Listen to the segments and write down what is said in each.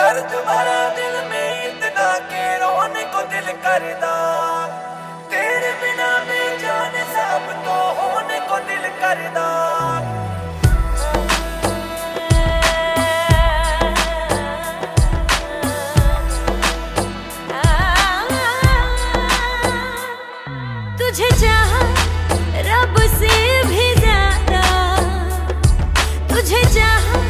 कर तुम्हारा दिल में इतना के रोने को दिल करदा तेरे बिना मैं जान सब तो होने को दिल करदा तुझे चाहा रब से भी ज़्यादा, तुझे चाह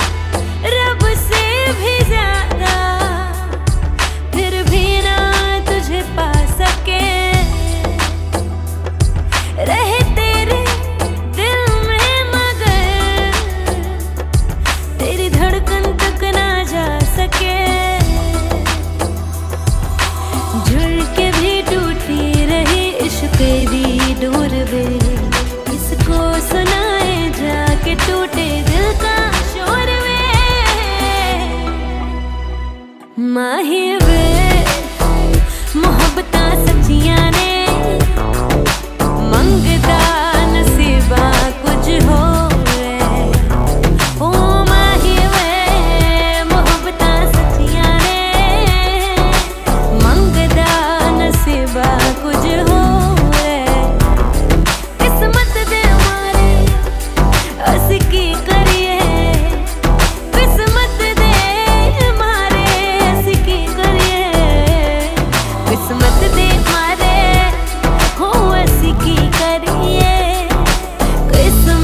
been with